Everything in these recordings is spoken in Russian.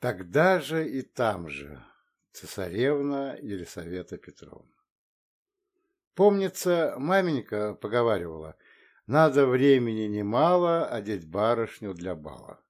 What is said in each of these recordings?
Тогда же и там же цесаревна Елисавета Петровна. Помнится, маменька поговаривала, надо времени немало одеть барышню для бала.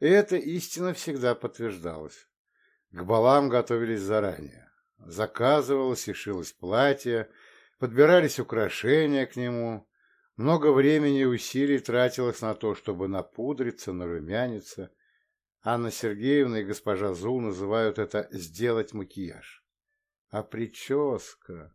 И эта истина всегда подтверждалась. К балам готовились заранее. Заказывалось и шилось платье, подбирались украшения к нему. Много времени и усилий тратилось на то, чтобы напудриться, нарумяниться. Анна Сергеевна и госпожа Зул называют это «сделать макияж». А прическа...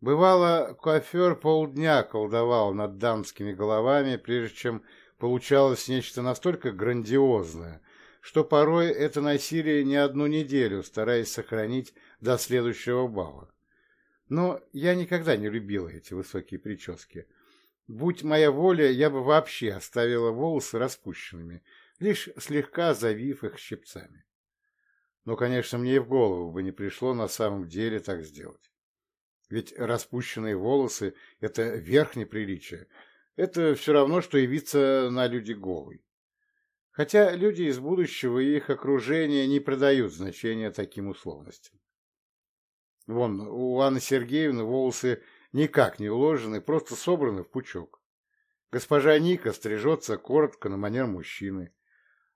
Бывало, куафер полдня колдовал над дамскими головами, прежде чем получалось нечто настолько грандиозное, что порой это носили не одну неделю, стараясь сохранить до следующего бала. Но я никогда не любила эти высокие прически. Будь моя воля, я бы вообще оставила волосы распущенными, лишь слегка завив их щипцами. Но, конечно, мне и в голову бы не пришло на самом деле так сделать. Ведь распущенные волосы – это верх неприличия. Это все равно, что явиться на люди голый. Хотя люди из будущего и их окружения не придают значения таким условностям. Вон, у Анны Сергеевны волосы никак не уложены, просто собраны в пучок. Госпожа Ника стрижется коротко на манер мужчины,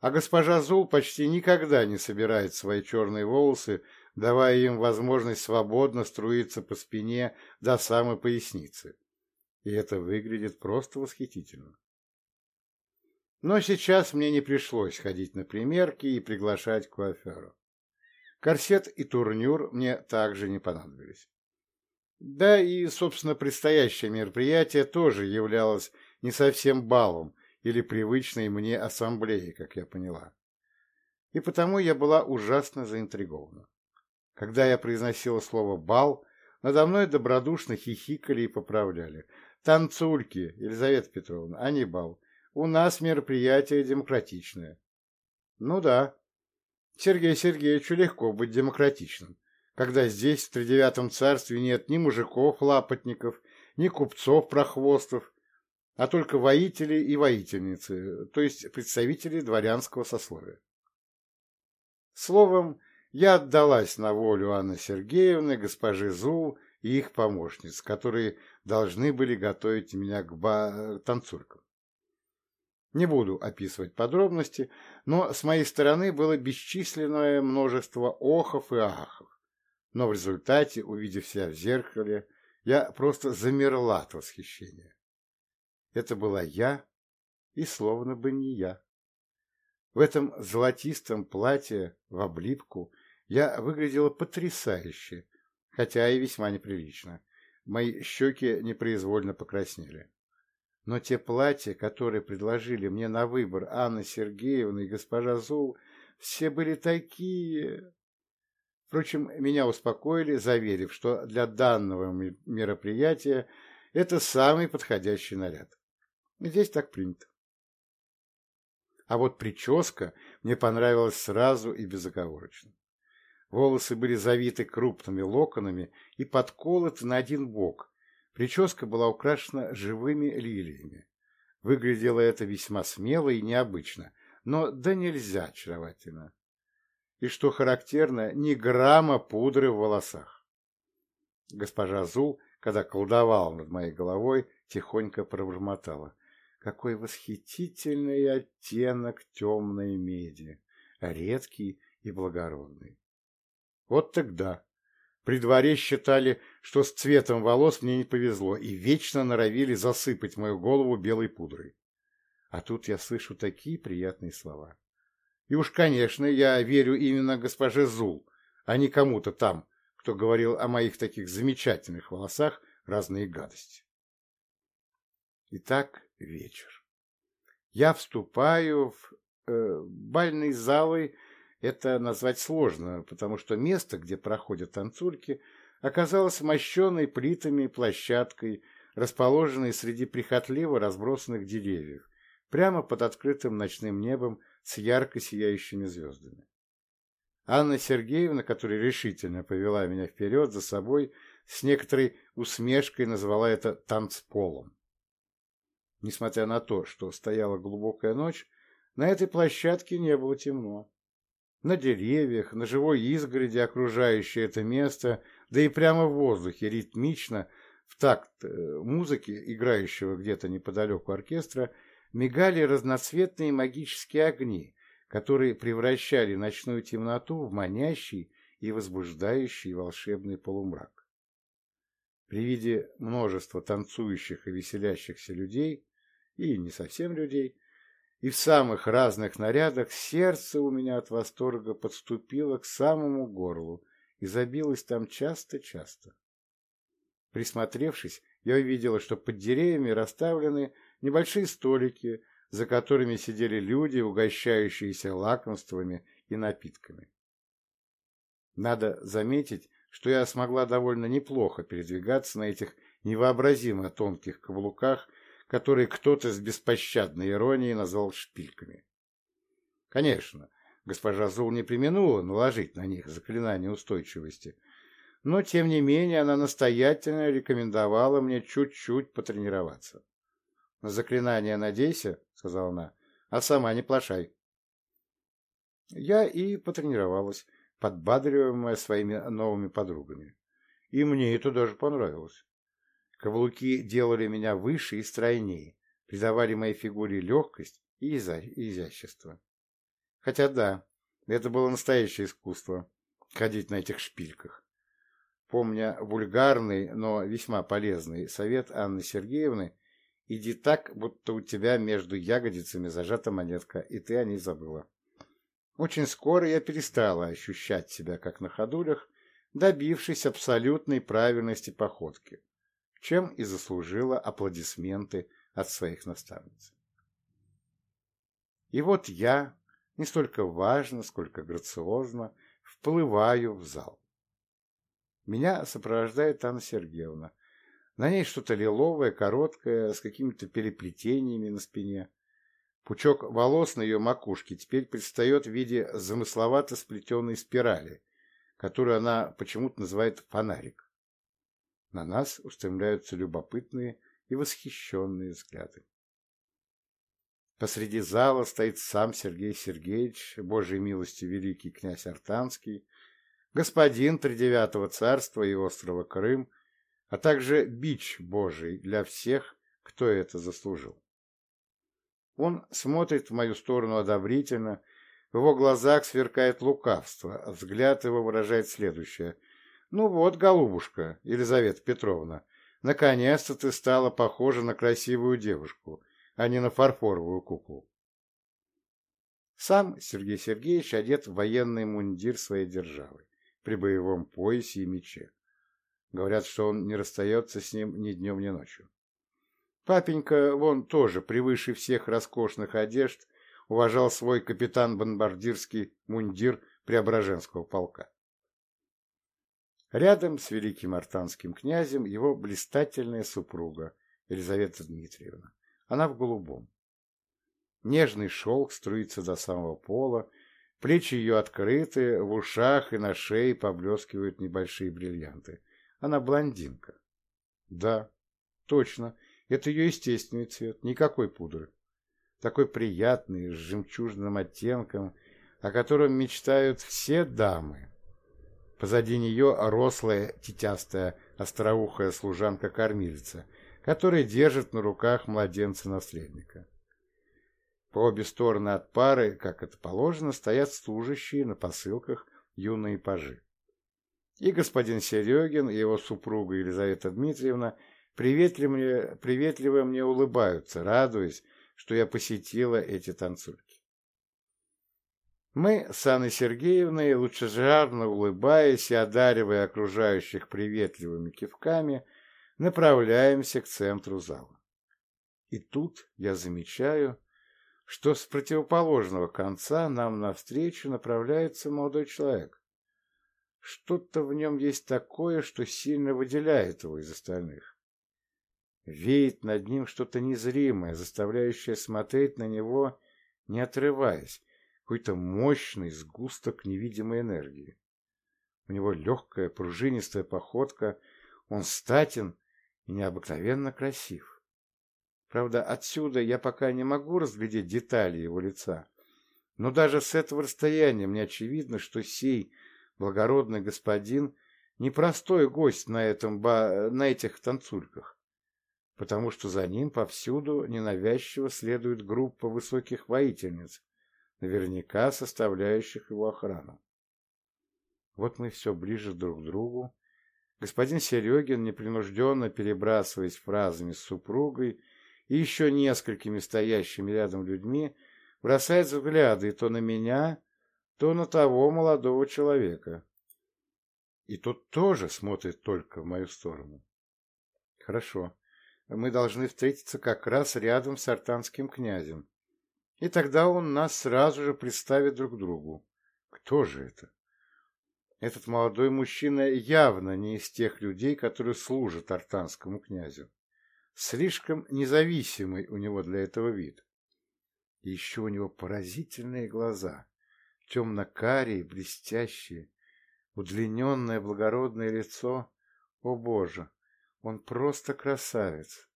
а госпожа Зул почти никогда не собирает свои черные волосы давая им возможность свободно струиться по спине до самой поясницы. И это выглядит просто восхитительно. Но сейчас мне не пришлось ходить на примерки и приглашать куаферу. Корсет и турнюр мне также не понадобились. Да и, собственно, предстоящее мероприятие тоже являлось не совсем балом или привычной мне ассамблеей, как я поняла. И потому я была ужасно заинтригована. Когда я произносила слово «бал», надо мной добродушно хихикали и поправляли. «Танцульки, Елизавета Петровна, а не бал. У нас мероприятие демократичное». «Ну да. Сергею Сергеевичу легко быть демократичным, когда здесь, в тридевятом царстве, нет ни мужиков-лапотников, ни купцов-прохвостов, а только воители и воительницы, то есть представители дворянского сословия. Словом, я отдалась на волю Анны Сергеевны, госпожи Зул и их помощниц, которые должны были готовить меня к ба... танцулькам. Не буду описывать подробности, но с моей стороны было бесчисленное множество охов и ахов. Но в результате, увидев себя в зеркале, я просто замерла от восхищения. Это была я, и словно бы не я. В этом золотистом платье в облипку я выглядела потрясающе, хотя и весьма неприлично. Мои щеки непроизвольно покраснели. Но те платья, которые предложили мне на выбор Анна Сергеевна и госпожа Зул, все были такие... Впрочем, меня успокоили, заверив, что для данного мероприятия это самый подходящий наряд. Здесь так принято. А вот прическа мне понравилась сразу и безоговорочно. Волосы были завиты крупными локонами и подколоты на один бок. Прическа была украшена живыми лилиями. Выглядело это весьма смело и необычно, но да нельзя очаровательно. И, что характерно, ни грамма пудры в волосах. Госпожа Зул, когда колдовала над моей головой, тихонько пробормотала. Какой восхитительный оттенок темной меди, редкий и благородный. Вот тогда. При дворе считали, что с цветом волос мне не повезло, и вечно норовили засыпать мою голову белой пудрой. А тут я слышу такие приятные слова. И уж, конечно, я верю именно госпоже Зул, а не кому-то там, кто говорил о моих таких замечательных волосах разные гадости. Итак, вечер. Я вступаю в э, бальные залы это назвать сложно, потому что место, где проходят танцульки, оказалось мощенной плитами площадкой, расположенной среди прихотливо разбросанных деревьев, прямо под открытым ночным небом с ярко сияющими звездами. Анна Сергеевна, которая решительно повела меня вперед за собой, с некоторой усмешкой назвала это танцполом. Несмотря на то, что стояла глубокая ночь, на этой площадке не было темно. На деревьях, на живой изгороди, окружающей это место, да и прямо в воздухе, ритмично, в такт э, музыки, играющего где-то неподалеку оркестра, мигали разноцветные магические огни, которые превращали ночную темноту в манящий и возбуждающий волшебный полумрак. При виде множества танцующих и веселящихся людей, и не совсем людей, и в самых разных нарядах сердце у меня от восторга подступило к самому горлу и забилось там часто-часто. Присмотревшись, я увидела, что под деревьями расставлены небольшие столики, за которыми сидели люди, угощающиеся лакомствами и напитками. Надо заметить, что я смогла довольно неплохо передвигаться на этих невообразимо тонких каблуках, которые кто-то с беспощадной иронией назвал шпильками. Конечно, госпожа Зул не применула наложить на них заклинание устойчивости, но, тем не менее, она настоятельно рекомендовала мне чуть-чуть потренироваться. «На заклинание надейся», — сказала она, — «а сама не плашай». Я и потренировалась, подбадриваемая своими новыми подругами. И мне это даже понравилось. Каблуки делали меня выше и стройнее, придавали моей фигуре легкость и изящество. Хотя да, это было настоящее искусство — ходить на этих шпильках помня вульгарный, но весьма полезный совет Анны Сергеевны, иди так, будто у тебя между ягодицами зажата монетка, и ты о ней забыла. Очень скоро я перестала ощущать себя как на ходулях, добившись абсолютной правильности походки, чем и заслужила аплодисменты от своих наставниц. И вот я, не столько важно, сколько грациозно, вплываю в зал. Меня сопровождает Анна Сергеевна. На ней что-то лиловое, короткое, с какими-то переплетениями на спине. Пучок волос на ее макушке теперь предстает в виде замысловато сплетенной спирали, которую она почему-то называет фонарик. На нас устремляются любопытные и восхищенные взгляды. Посреди зала стоит сам Сергей Сергеевич, Божьей милости великий князь Артанский, господин тридевятого царства и острова Крым, а также бич Божий для всех, кто это заслужил. Он смотрит в мою сторону одобрительно, в его глазах сверкает лукавство, а взгляд его выражает следующее. «Ну вот, голубушка, Елизавета Петровна, наконец-то ты стала похожа на красивую девушку, а не на фарфоровую куклу». Сам Сергей Сергеевич одет в военный мундир своей державы при боевом поясе и мече. Говорят, что он не расстается с ним ни днем, ни ночью. Папенька, вон тоже, превыше всех роскошных одежд, уважал свой капитан-бомбардирский мундир Преображенского полка. Рядом с великим артанским князем его блистательная супруга Елизавета Дмитриевна. Она в голубом. Нежный шелк струится до самого пола, Плечи ее открыты, в ушах и на шее поблескивают небольшие бриллианты. Она блондинка. Да, точно, это ее естественный цвет, никакой пудры. Такой приятный, с жемчужным оттенком, о котором мечтают все дамы. Позади нее рослая, тетястая, остроухая служанка-кормилица, которая держит на руках младенца-наследника. По обе стороны от пары, как это положено, стоят служащие на посылках юные пажи. И господин Серегин, и его супруга Елизавета Дмитриевна приветливо мне, приветливо мне улыбаются, радуясь, что я посетила эти танцульки. Мы с Анной Сергеевной, лучезарно улыбаясь и одаривая окружающих приветливыми кивками, направляемся к центру зала. И тут я замечаю, что с противоположного конца нам навстречу направляется молодой человек. Что-то в нем есть такое, что сильно выделяет его из остальных. Веет над ним что-то незримое, заставляющее смотреть на него, не отрываясь, какой-то мощный сгусток невидимой энергии. У него легкая пружинистая походка, он статен и необыкновенно красив. Правда, отсюда я пока не могу разглядеть детали его лица, Но даже с этого расстояния мне очевидно, что сей благородный господин непростой гость на, этом ба... на этих танцульках, потому что за ним повсюду ненавязчиво следует группа высоких воительниц, наверняка составляющих его охрану. Вот мы все ближе друг к другу. Господин Серегин, непринужденно перебрасываясь фразами с супругой и еще несколькими стоящими рядом людьми, бросает взгляды то на меня, то на того молодого человека. И тот тоже смотрит только в мою сторону. Хорошо. Мы должны встретиться как раз рядом с артанским князем. И тогда он нас сразу же представит друг другу. Кто же это? Этот молодой мужчина явно не из тех людей, которые служат артанскому князю. Слишком независимый у него для этого вид. И еще у него поразительные глаза, темно-карие, блестящие, удлиненное благородное лицо. О, Боже! Он просто красавец!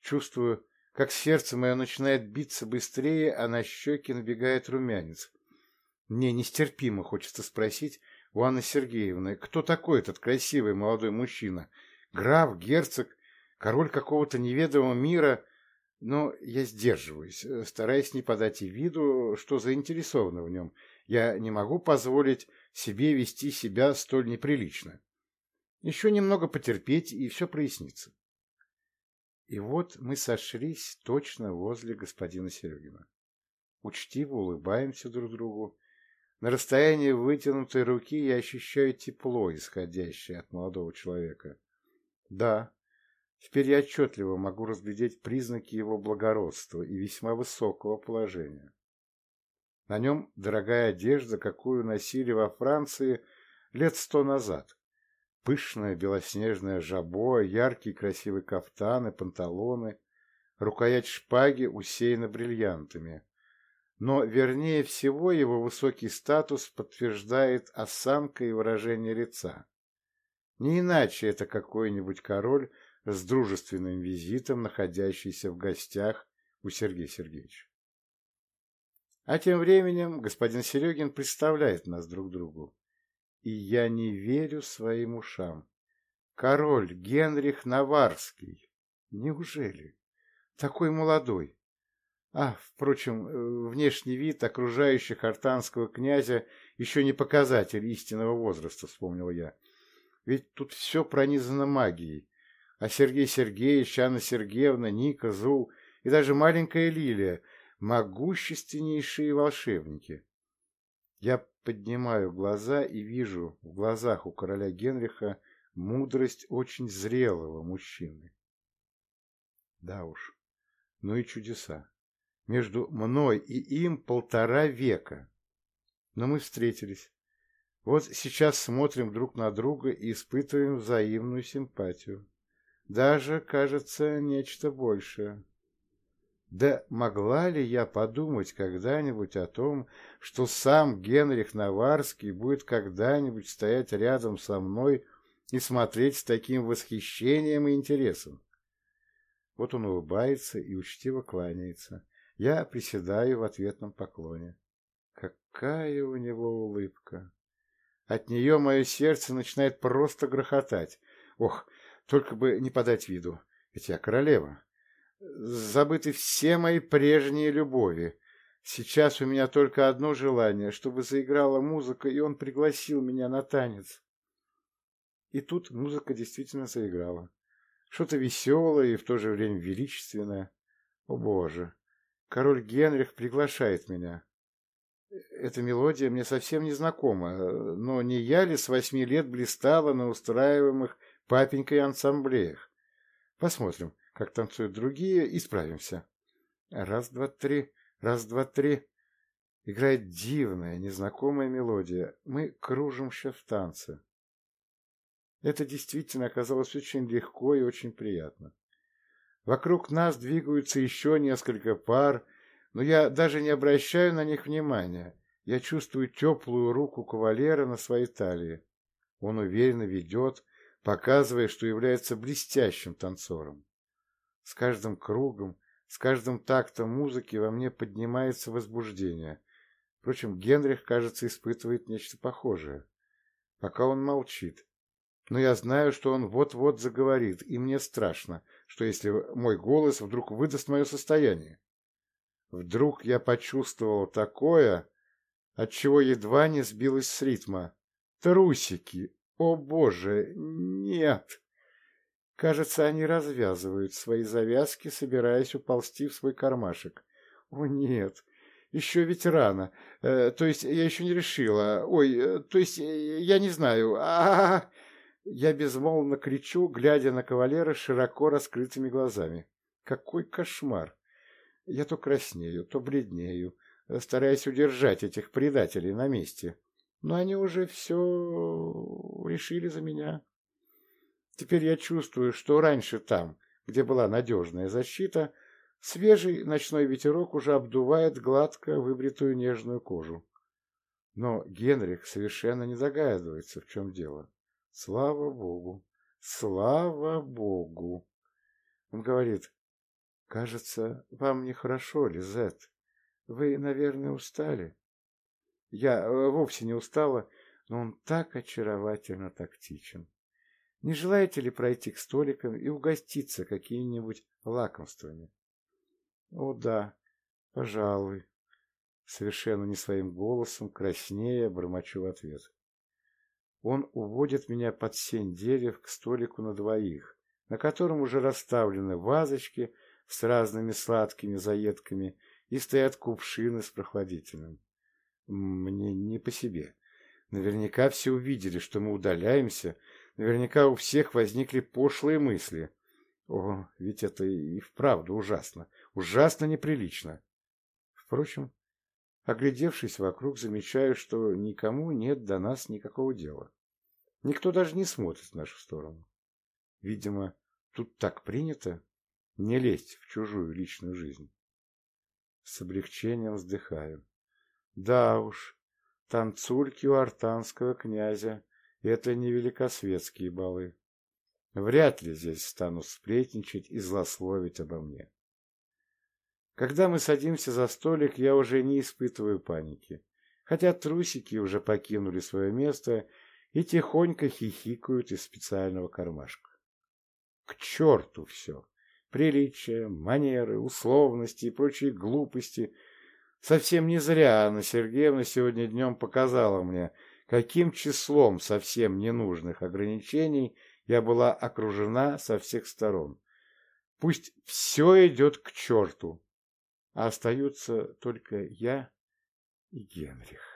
Чувствую, как сердце мое начинает биться быстрее, а на щеки набегает румянец. Мне нестерпимо хочется спросить у Анны Сергеевны, кто такой этот красивый молодой мужчина? Граф, герцог, король какого-то неведомого мира? Но я сдерживаюсь, стараясь не подать и виду, что заинтересована в нем. Я не могу позволить себе вести себя столь неприлично. Еще немного потерпеть, и все прояснится. И вот мы сошлись точно возле господина Серегина. Учтиво улыбаемся друг другу. На расстоянии вытянутой руки я ощущаю тепло, исходящее от молодого человека. Да, теперь я отчетливо могу разглядеть признаки его благородства и весьма высокого положения. На нем дорогая одежда, какую носили во Франции лет сто назад. Пышное белоснежное жабо, яркие красивые кафтаны, панталоны, рукоять шпаги усеяна бриллиантами. Но, вернее всего, его высокий статус подтверждает осанка и выражение лица. Не иначе это какой-нибудь король с дружественным визитом, находящийся в гостях у Сергея Сергеевича. А тем временем господин Серегин представляет нас друг другу. И я не верю своим ушам. Король Генрих Наварский. Неужели? Такой молодой. А, впрочем, э, внешний вид окружающих артанского князя еще не показатель истинного возраста, вспомнил я. Ведь тут все пронизано магией. А Сергей Сергеевич, Анна Сергеевна, Ника, Зул и даже маленькая Лилия могущественнейшие волшебники. Я поднимаю глаза и вижу в глазах у короля Генриха мудрость очень зрелого мужчины. Да уж, ну и чудеса. Между мной и им полтора века. Но мы встретились. Вот сейчас смотрим друг на друга и испытываем взаимную симпатию. Даже, кажется, нечто большее. Да могла ли я подумать когда-нибудь о том, что сам Генрих Наварский будет когда-нибудь стоять рядом со мной и смотреть с таким восхищением и интересом? Вот он улыбается и учтиво кланяется. Я приседаю в ответном поклоне. Какая у него улыбка! От нее мое сердце начинает просто грохотать. Ох, только бы не подать виду, ведь я королева забыты все мои прежние любови. Сейчас у меня только одно желание, чтобы заиграла музыка, и он пригласил меня на танец. И тут музыка действительно заиграла. Что-то веселое и в то же время величественное. О боже! Король Генрих приглашает меня. Эта мелодия мне совсем не знакома, но не я ли с восьми лет блистала на устраиваемых папенькой ансамблеях? Посмотрим, как танцуют другие, и справимся. Раз, два, три, раз, два, три. Играет дивная, незнакомая мелодия. Мы кружимся в танце. Это действительно оказалось очень легко и очень приятно. Вокруг нас двигаются еще несколько пар, но я даже не обращаю на них внимания. Я чувствую теплую руку кавалера на своей талии. Он уверенно ведет, показывая, что является блестящим танцором. С каждым кругом, с каждым тактом музыки во мне поднимается возбуждение. Впрочем, Генрих, кажется, испытывает нечто похожее. Пока он молчит. Но я знаю, что он вот-вот заговорит, и мне страшно, что если мой голос вдруг выдаст мое состояние. Вдруг я почувствовал такое, от чего едва не сбилась с ритма. Трусики! О, боже! Нет! Кажется, они развязывают свои завязки, собираясь уползти в свой кармашек. О, нет! Еще ведь рано. Э, то есть я еще не решила. Ой, э, то есть э, я не знаю. А, -а, -а, Я безмолвно кричу, глядя на кавалера широко раскрытыми глазами. Какой кошмар! Я то краснею, то бледнею, стараясь удержать этих предателей на месте. Но они уже все решили за меня. Теперь я чувствую, что раньше там, где была надежная защита, свежий ночной ветерок уже обдувает гладко выбритую нежную кожу. Но Генрих совершенно не догадывается, в чем дело. Слава Богу! Слава Богу! Он говорит, «Кажется, вам нехорошо, Лизет. Вы, наверное, устали». Я э, вовсе не устала, но он так очаровательно тактичен. Не желаете ли пройти к столикам и угоститься какими-нибудь лакомствами? О, да, пожалуй. Совершенно не своим голосом, краснея, бормочу в ответ. Он уводит меня под сень дерев к столику на двоих, на котором уже расставлены вазочки с разными сладкими заедками и стоят кувшины с прохладительным. Мне не по себе. Наверняка все увидели, что мы удаляемся, Наверняка у всех возникли пошлые мысли. О, ведь это и вправду ужасно. Ужасно неприлично. Впрочем, оглядевшись вокруг, замечаю, что никому нет до нас никакого дела. Никто даже не смотрит в нашу сторону. Видимо, тут так принято не лезть в чужую личную жизнь. С облегчением вздыхаю. Да уж, танцульки у артанского князя это не великосветские балы. Вряд ли здесь станут сплетничать и злословить обо мне. Когда мы садимся за столик, я уже не испытываю паники, хотя трусики уже покинули свое место и тихонько хихикают из специального кармашка. К черту все! Приличия, манеры, условности и прочие глупости. Совсем не зря Анна Сергеевна сегодня днем показала мне, каким числом совсем ненужных ограничений я была окружена со всех сторон. Пусть все идет к черту, а остаются только я и Генрих.